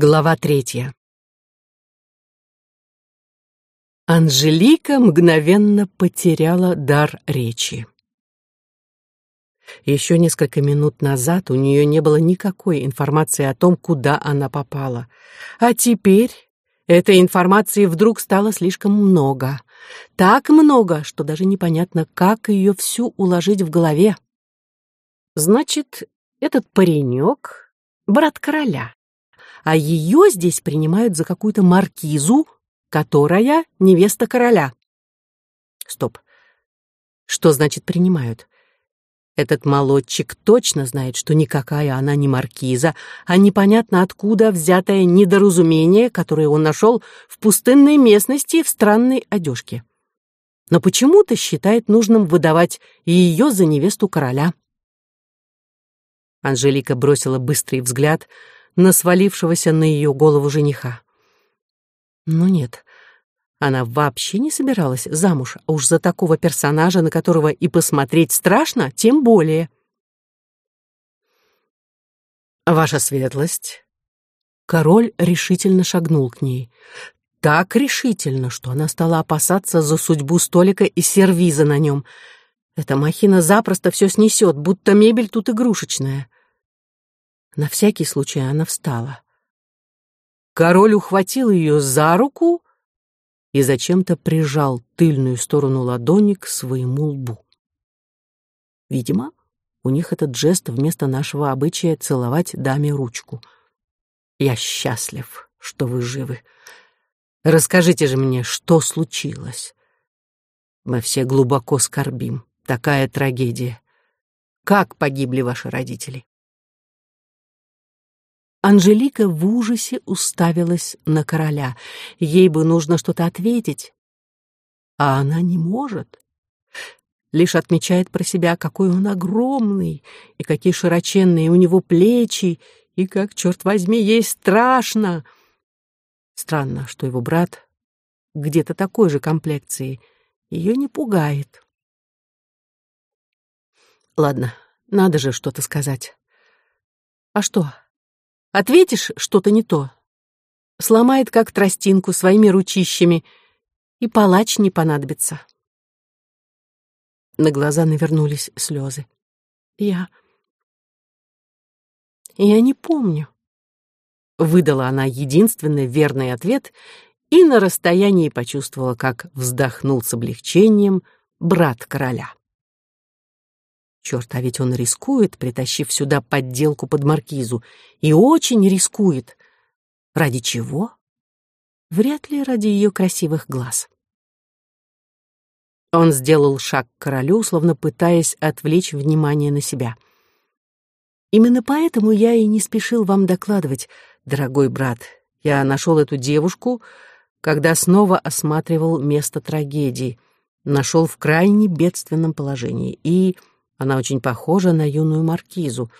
Глава третья. Анжелика мгновенно потеряла дар речи. Еще несколько минут назад у нее не было никакой информации о том, куда она попала. А теперь этой информации вдруг стало слишком много. Так много, что даже непонятно, как ее всю уложить в голове. Значит, этот паренек — брат короля а ее здесь принимают за какую-то маркизу, которая невеста короля. Стоп. Что значит принимают? Этот молодчик точно знает, что никакая она не маркиза, а непонятно откуда взятое недоразумение, которое он нашел в пустынной местности в странной одежке. Но почему-то считает нужным выдавать ее за невесту короля. Анжелика бросила быстрый взгляд — на свалившегося на ее голову жениха. Но нет, она вообще не собиралась замуж, а уж за такого персонажа, на которого и посмотреть страшно, тем более. «Ваша светлость!» Король решительно шагнул к ней. Так решительно, что она стала опасаться за судьбу столика и сервиза на нем. Эта махина запросто все снесет, будто мебель тут игрушечная. На всякий случай она встала. Король ухватил ее за руку и зачем-то прижал тыльную сторону ладони к своему лбу. Видимо, у них этот жест вместо нашего обычая целовать даме ручку. Я счастлив, что вы живы. Расскажите же мне, что случилось. Мы все глубоко скорбим. Такая трагедия. Как погибли ваши родители? Анжелика в ужасе уставилась на короля. Ей бы нужно что-то ответить. А она не может. Лишь отмечает про себя, какой он огромный, и какие широченные у него плечи, и как, черт возьми, ей страшно. Странно, что его брат где-то такой же комплекции. Ее не пугает. Ладно, надо же что-то сказать. А что? Ответишь что-то не то. Сломает, как тростинку, своими ручищами, и палач не понадобится. На глаза навернулись слезы. Я... Я не помню. Выдала она единственный верный ответ и на расстоянии почувствовала, как вздохнул с облегчением брат короля. Черт, а ведь он рискует, притащив сюда подделку под маркизу. И очень рискует. Ради чего? Вряд ли ради ее красивых глаз. Он сделал шаг к королю, словно пытаясь отвлечь внимание на себя. «Именно поэтому я и не спешил вам докладывать, дорогой брат. Я нашел эту девушку, когда снова осматривал место трагедии, нашел в крайне бедственном положении и...» Она очень похожа на юную маркизу,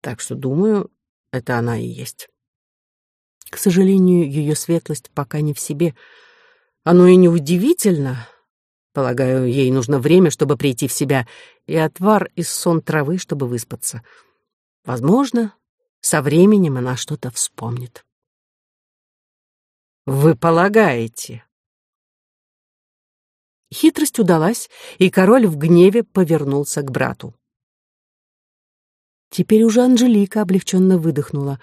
так что, думаю, это она и есть. К сожалению, ее светлость пока не в себе. Оно и не удивительно. Полагаю, ей нужно время, чтобы прийти в себя, и отвар из сон травы, чтобы выспаться. Возможно, со временем она что-то вспомнит. «Вы полагаете?» Хитрость удалась, и король в гневе повернулся к брату. Теперь уже Анжелика облегченно выдохнула.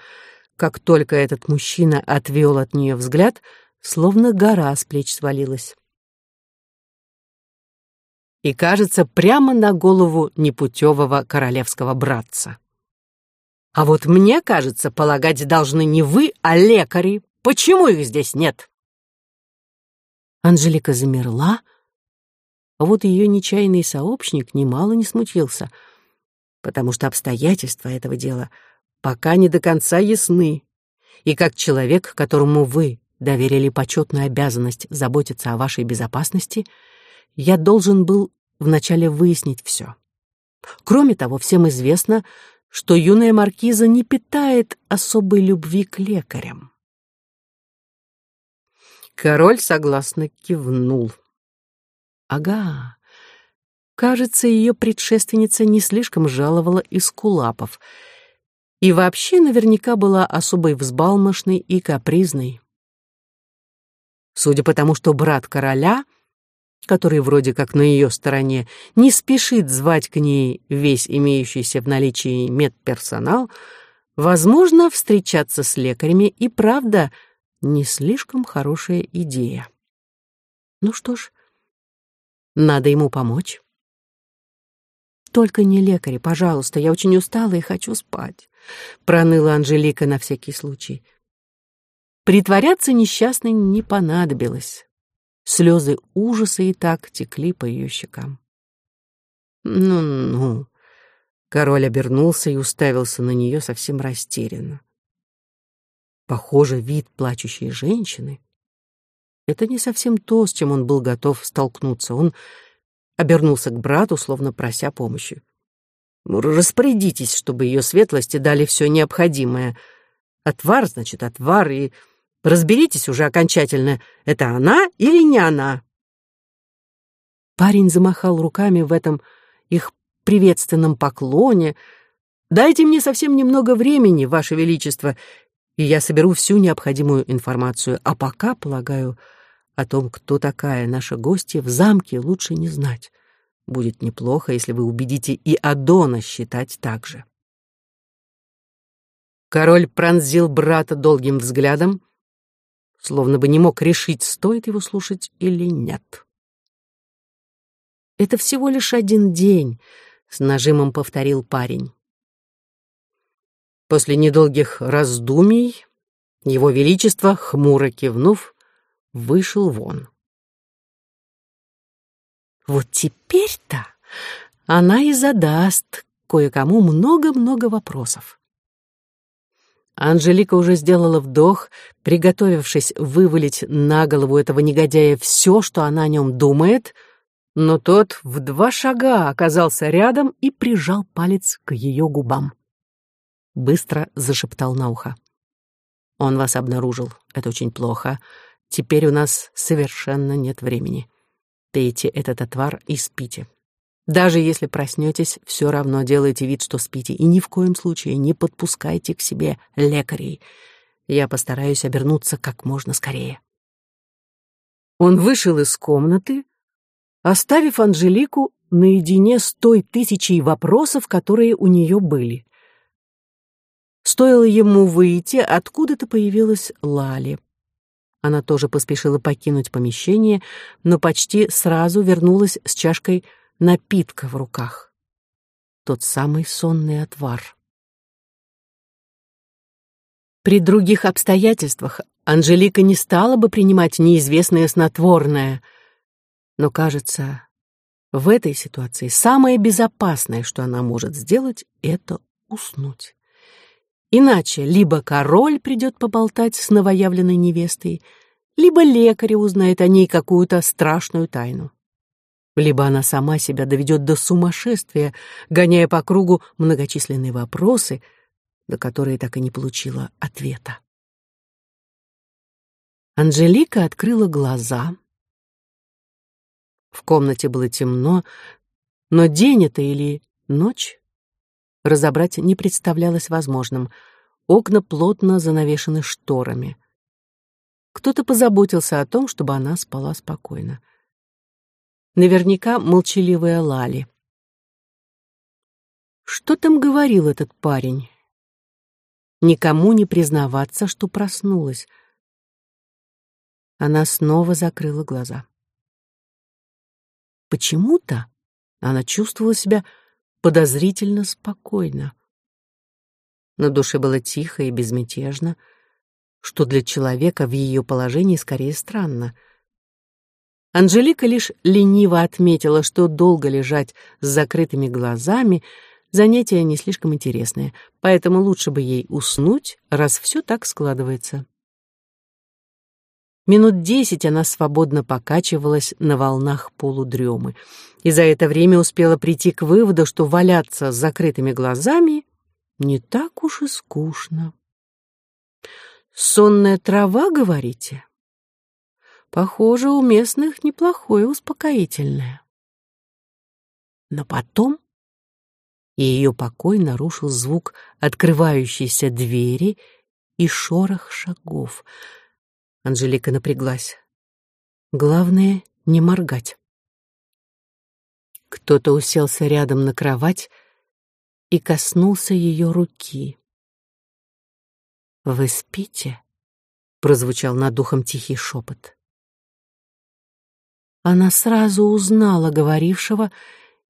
Как только этот мужчина отвел от нее взгляд, словно гора с плеч свалилась. И, кажется, прямо на голову непутевого королевского братца. А вот мне кажется, полагать должны не вы, а лекари. Почему их здесь нет? Анжелика замерла, а вот ее нечаянный сообщник немало не смутился, потому что обстоятельства этого дела пока не до конца ясны. И как человек, которому вы доверили почетную обязанность заботиться о вашей безопасности, я должен был вначале выяснить все. Кроме того, всем известно, что юная маркиза не питает особой любви к лекарям. Король согласно кивнул. Ага. Кажется, ее предшественница не слишком жаловала из кулапов. И вообще наверняка была особой взбалмошной и капризной. Судя по тому, что брат короля, который вроде как на ее стороне, не спешит звать к ней весь имеющийся в наличии медперсонал, возможно, встречаться с лекарями и правда не слишком хорошая идея. Ну что ж, надо ему помочь. Только не лекари, пожалуйста, я очень устала и хочу спать, проныла Анжелика на всякий случай. Притворяться несчастной не понадобилось. Слезы ужаса и так текли по ее щекам. «Ну-ну», — король обернулся и уставился на нее совсем растерянно. Похоже, вид плачущей женщины — это не совсем то, с чем он был готов столкнуться. Он обернулся к брату, словно прося помощи. «Ну, «Распорядитесь, чтобы ее светлости дали все необходимое. Отвар, значит, отвар, и Разберитесь уже окончательно, это она или не она. Парень замахал руками в этом их приветственном поклоне. «Дайте мне совсем немного времени, Ваше Величество, и я соберу всю необходимую информацию. А пока, полагаю, о том, кто такая наша гостья, в замке лучше не знать. Будет неплохо, если вы убедите и Адона считать так же». Король пронзил брата долгим взглядом, словно бы не мог решить, стоит его слушать или нет. «Это всего лишь один день», — с нажимом повторил парень. После недолгих раздумий его Величество, хмуро кивнув, вышел вон. Вот теперь-то она и задаст кое-кому много-много вопросов. Анжелика уже сделала вдох, приготовившись вывалить на голову этого негодяя все, что она о нем думает, но тот в два шага оказался рядом и прижал палец к ее губам. Быстро зашептал на ухо. «Он вас обнаружил. Это очень плохо. Теперь у нас совершенно нет времени. Пейте этот отвар и спите. Даже если проснетесь, все равно делайте вид, что спите, и ни в коем случае не подпускайте к себе лекарей. Я постараюсь обернуться как можно скорее. Он вышел из комнаты, оставив Анжелику наедине с той тысячей вопросов, которые у нее были. Стоило ему выйти, откуда-то появилась Лали. Она тоже поспешила покинуть помещение, но почти сразу вернулась с чашкой напитка в руках. Тот самый сонный отвар. При других обстоятельствах Анжелика не стала бы принимать неизвестное снотворное, но, кажется, в этой ситуации самое безопасное, что она может сделать, это уснуть. Иначе либо король придет поболтать с новоявленной невестой, либо лекарь узнает о ней какую-то страшную тайну либо она сама себя доведет до сумасшествия, гоняя по кругу многочисленные вопросы, на которые так и не получила ответа. Анжелика открыла глаза. В комнате было темно, но день это или ночь разобрать не представлялось возможным. Окна плотно занавешены шторами. Кто-то позаботился о том, чтобы она спала спокойно. Наверняка молчаливая Лали. Что там говорил этот парень? Никому не признаваться, что проснулась. Она снова закрыла глаза. Почему-то она чувствовала себя подозрительно спокойно. На душе было тихо и безмятежно, что для человека в ее положении скорее странно — Анжелика лишь лениво отметила, что долго лежать с закрытыми глазами — занятие не слишком интересное, поэтому лучше бы ей уснуть, раз все так складывается. Минут десять она свободно покачивалась на волнах полудремы, и за это время успела прийти к выводу, что валяться с закрытыми глазами не так уж и скучно. «Сонная трава, говорите?» Похоже, у местных неплохое успокоительное. Но потом ее покой нарушил звук открывающейся двери и шорох шагов. Анжелика напряглась. Главное — не моргать. Кто-то уселся рядом на кровать и коснулся ее руки. «Вы спите?» — прозвучал над духом тихий шепот. Она сразу узнала говорившего,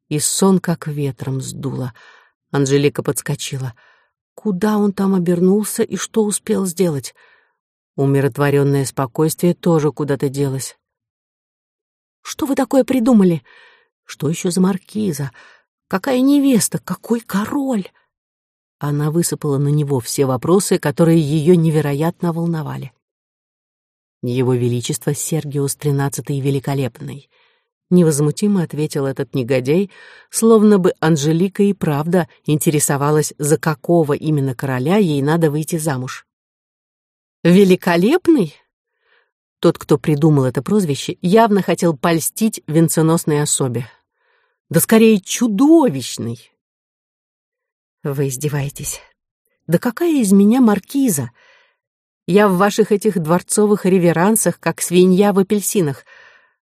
и сон как ветром сдуло. Анжелика подскочила. Куда он там обернулся и что успел сделать? Умиротворенное спокойствие тоже куда-то делось. «Что вы такое придумали? Что еще за маркиза? Какая невеста? Какой король?» Она высыпала на него все вопросы, которые ее невероятно волновали. Его Величество Сергиус XIII Великолепный. Невозмутимо ответил этот негодяй, словно бы Анжелика и правда интересовалась, за какого именно короля ей надо выйти замуж. «Великолепный?» Тот, кто придумал это прозвище, явно хотел польстить венценосной особе. Да скорее чудовищный. Вы издеваетесь. Да какая из меня маркиза? Я в ваших этих дворцовых реверансах, как свинья в апельсинах.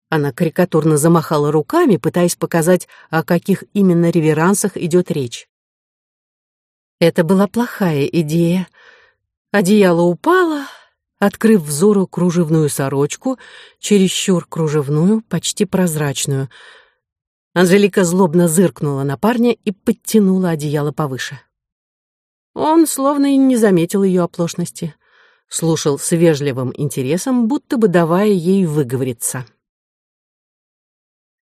Она карикатурно замахала руками, пытаясь показать, о каких именно реверансах идет речь. Это была плохая идея. Одеяло упало, открыв взору кружевную сорочку, чересчур кружевную, почти прозрачную. Анжелика злобно зыркнула на парня и подтянула одеяло повыше. Он словно и не заметил ее оплошности слушал с вежливым интересом, будто бы давая ей выговориться.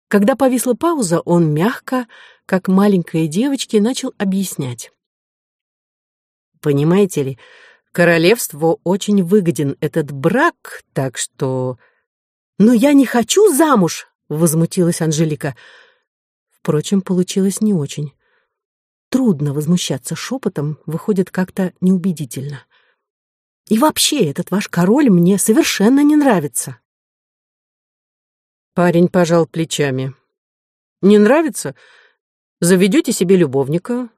Когда повисла пауза, он мягко, как маленькой девочке, начал объяснять. «Понимаете ли, королевству очень выгоден этот брак, так что...» «Но я не хочу замуж!» — возмутилась Анжелика. Впрочем, получилось не очень. Трудно возмущаться шепотом, выходит как-то неубедительно. И вообще, этот ваш король мне совершенно не нравится. Парень пожал плечами. Не нравится? Заведете себе любовника,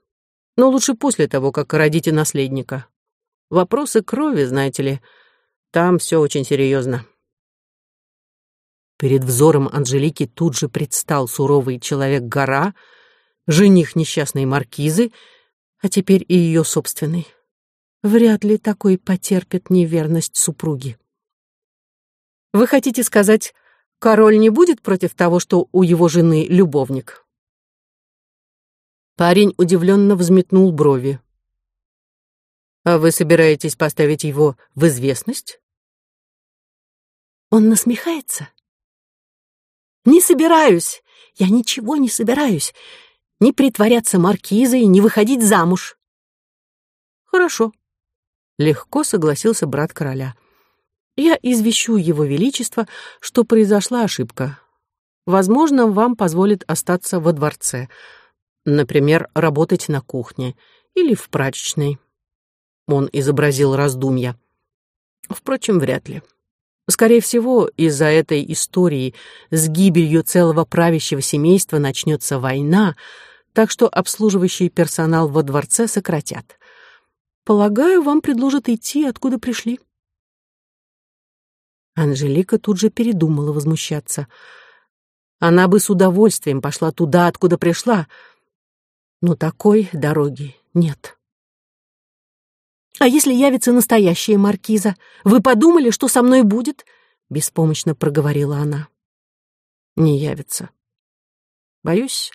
но лучше после того, как родите наследника. Вопросы крови, знаете ли, там все очень серьезно. Перед взором Анжелики тут же предстал суровый человек-гора, жених несчастной маркизы, а теперь и ее собственный. Вряд ли такой потерпит неверность супруги. Вы хотите сказать, король не будет против того, что у его жены любовник? Парень удивленно взметнул брови. А вы собираетесь поставить его в известность? Он насмехается? Не собираюсь. Я ничего не собираюсь. Не притворяться маркизой, не выходить замуж. Хорошо. Легко согласился брат короля. Я извещу его величество, что произошла ошибка. Возможно, вам позволит остаться во дворце. Например, работать на кухне или в прачечной. Он изобразил раздумья. Впрочем, вряд ли. Скорее всего, из-за этой истории с гибелью целого правящего семейства начнется война, так что обслуживающий персонал во дворце сократят. Полагаю, вам предложат идти, откуда пришли. Анжелика тут же передумала возмущаться. Она бы с удовольствием пошла туда, откуда пришла, но такой дороги нет. «А если явится настоящая маркиза? Вы подумали, что со мной будет?» — беспомощно проговорила она. «Не явится. Боюсь,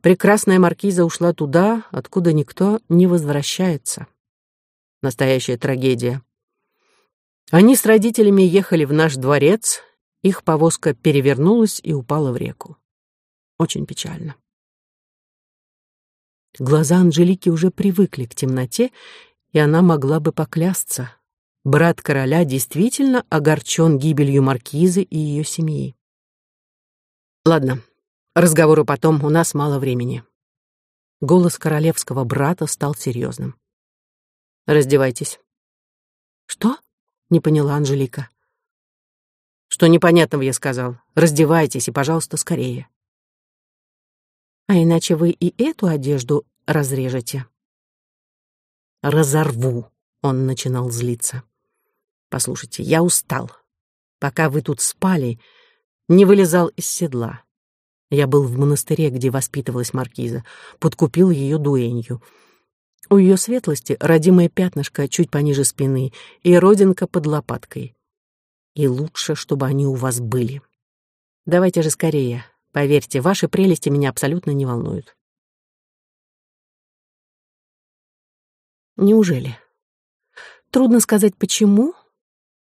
прекрасная маркиза ушла туда, откуда никто не возвращается». Настоящая трагедия. Они с родителями ехали в наш дворец, их повозка перевернулась и упала в реку. Очень печально. Глаза Анжелики уже привыкли к темноте, и она могла бы поклясться. Брат короля действительно огорчен гибелью маркизы и ее семьи. Ладно, разговору потом, у нас мало времени. Голос королевского брата стал серьезным. Раздевайтесь. Что? Не поняла Анжелика. Что непонятного я сказал. Раздевайтесь и, пожалуйста, скорее. А иначе вы и эту одежду разрежете. Разорву, он начинал злиться. Послушайте, я устал. Пока вы тут спали, не вылезал из седла. Я был в монастыре, где воспитывалась маркиза, подкупил ее дуэнью. У ее светлости родимое пятнышко чуть пониже спины и родинка под лопаткой. И лучше, чтобы они у вас были. Давайте же скорее. Поверьте, ваши прелести меня абсолютно не волнуют. Неужели? Трудно сказать, почему,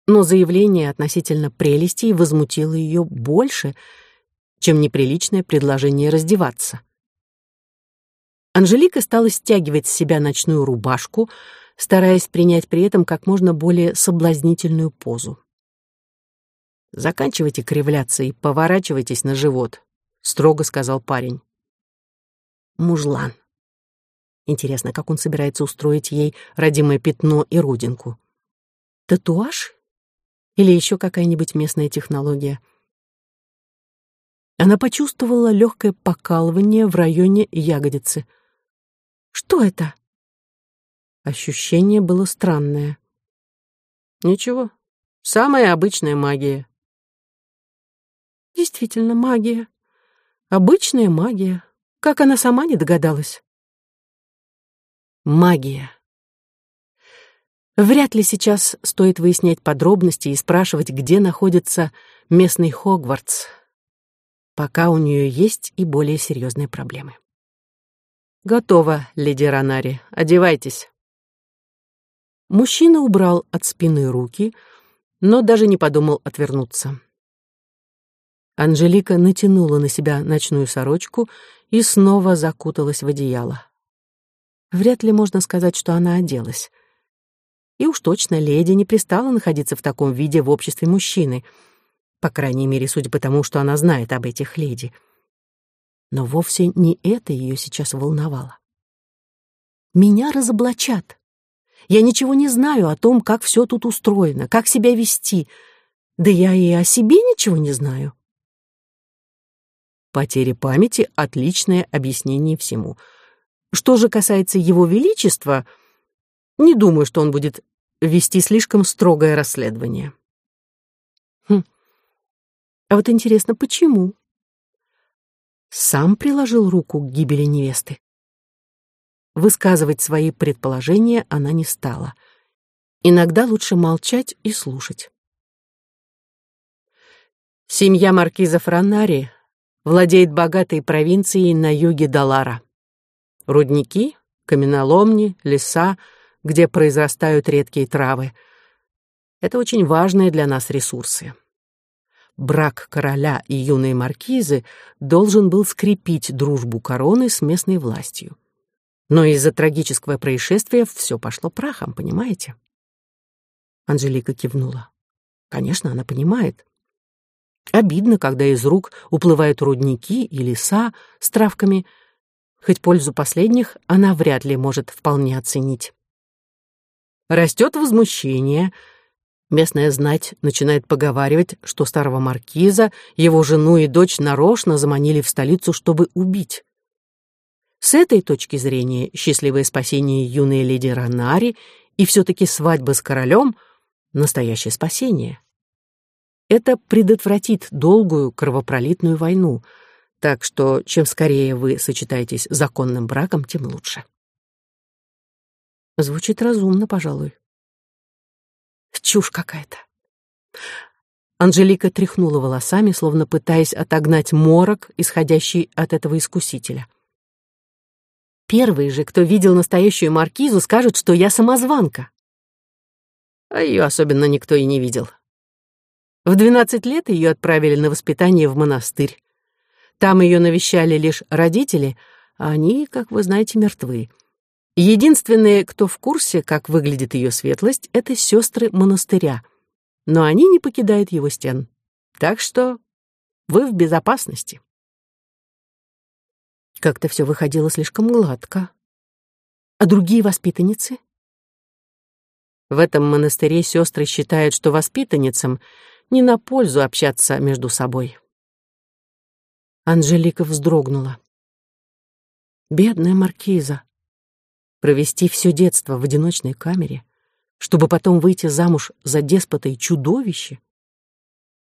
но заявление относительно прелестей возмутило ее больше, чем неприличное предложение раздеваться. Анжелика стала стягивать с себя ночную рубашку, стараясь принять при этом как можно более соблазнительную позу. «Заканчивайте кривляться и поворачивайтесь на живот», — строго сказал парень. Мужлан. Интересно, как он собирается устроить ей родимое пятно и родинку? Татуаж? Или еще какая-нибудь местная технология? Она почувствовала легкое покалывание в районе ягодицы. Что это? Ощущение было странное. Ничего, самая обычная магия. Действительно, магия. Обычная магия. Как она сама не догадалась? Магия. Вряд ли сейчас стоит выяснять подробности и спрашивать, где находится местный Хогвартс, пока у нее есть и более серьезные проблемы. «Готово, леди Ронари. Одевайтесь». Мужчина убрал от спины руки, но даже не подумал отвернуться. Анжелика натянула на себя ночную сорочку и снова закуталась в одеяло. Вряд ли можно сказать, что она оделась. И уж точно леди не пристала находиться в таком виде в обществе мужчины, по крайней мере, судя по тому, что она знает об этих леди. Но вовсе не это ее сейчас волновало. «Меня разоблачат. Я ничего не знаю о том, как все тут устроено, как себя вести. Да я и о себе ничего не знаю». Потеря памяти — отличное объяснение всему. Что же касается его величества, не думаю, что он будет вести слишком строгое расследование. Хм. А вот интересно, почему? Сам приложил руку к гибели невесты. Высказывать свои предположения она не стала. Иногда лучше молчать и слушать. Семья маркиза Франари владеет богатой провинцией на юге Далара. Рудники, каменоломни, леса, где произрастают редкие травы. Это очень важные для нас ресурсы. Брак короля и юной маркизы должен был скрепить дружбу короны с местной властью. Но из-за трагического происшествия все пошло прахом, понимаете? Анжелика кивнула. Конечно, она понимает. Обидно, когда из рук уплывают рудники и леса с травками, хоть пользу последних она вряд ли может вполне оценить. Растет возмущение. Местная знать начинает поговаривать, что старого маркиза, его жену и дочь нарочно заманили в столицу, чтобы убить. С этой точки зрения счастливое спасение юной леди Ранари и все-таки свадьба с королем — настоящее спасение. Это предотвратит долгую кровопролитную войну, так что чем скорее вы сочетаетесь законным браком, тем лучше. Звучит разумно, пожалуй. Чушь какая-то. Анжелика тряхнула волосами, словно пытаясь отогнать морок, исходящий от этого искусителя. Первый же, кто видел настоящую маркизу, скажет, что я самозванка. А ее особенно никто и не видел. В 12 лет ее отправили на воспитание в монастырь. Там ее навещали лишь родители, а они, как вы знаете, мертвы. Единственные, кто в курсе, как выглядит ее светлость, это сестры монастыря. Но они не покидают его стен. Так что вы в безопасности. Как-то все выходило слишком гладко. А другие воспитанницы? В этом монастыре сестры считают, что воспитанницам не на пользу общаться между собой. Анжелика вздрогнула. Бедная маркиза, Провести все детство в одиночной камере, чтобы потом выйти замуж за деспота и чудовище?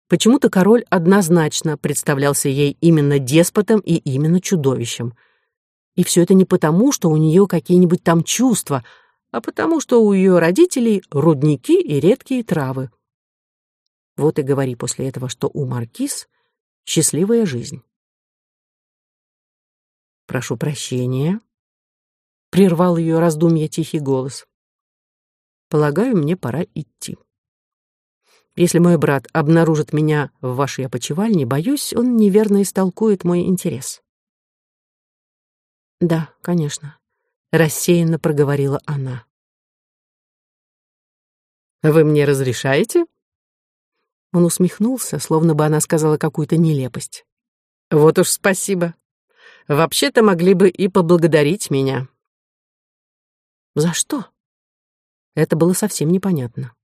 Почему-то король однозначно представлялся ей именно деспотом и именно чудовищем. И все это не потому, что у нее какие-нибудь там чувства, а потому, что у ее родителей рудники и редкие травы. Вот и говори после этого, что у Маркиз счастливая жизнь. «Прошу прощения», — прервал ее раздумья тихий голос. «Полагаю, мне пора идти. Если мой брат обнаружит меня в вашей опочивальне, боюсь, он неверно истолкует мой интерес». «Да, конечно», — рассеянно проговорила она. «Вы мне разрешаете?» Он усмехнулся, словно бы она сказала какую-то нелепость. «Вот уж спасибо. Вообще-то могли бы и поблагодарить меня». «За что?» Это было совсем непонятно.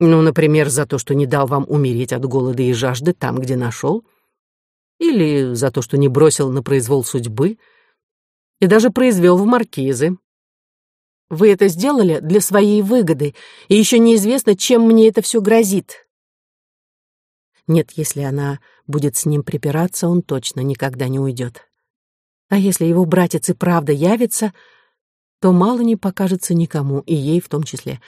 «Ну, например, за то, что не дал вам умереть от голода и жажды там, где нашел, или за то, что не бросил на произвол судьбы и даже произвел в маркизы. Вы это сделали для своей выгоды, и еще неизвестно, чем мне это все грозит. Нет, если она будет с ним припираться, он точно никогда не уйдет. А если его братец и правда явится, то мало не покажется никому, и ей в том числе.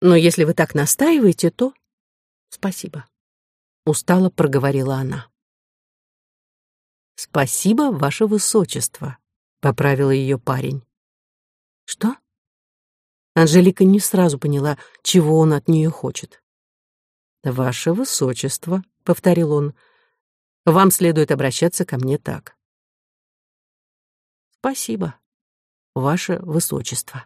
Но если вы так настаиваете, то... Спасибо. Устало проговорила она. «Спасибо, ваше высочество», — поправил ее парень. «Что?» Анжелика не сразу поняла, чего он от нее хочет. «Ваше высочество», — повторил он, — «вам следует обращаться ко мне так». «Спасибо, ваше высочество».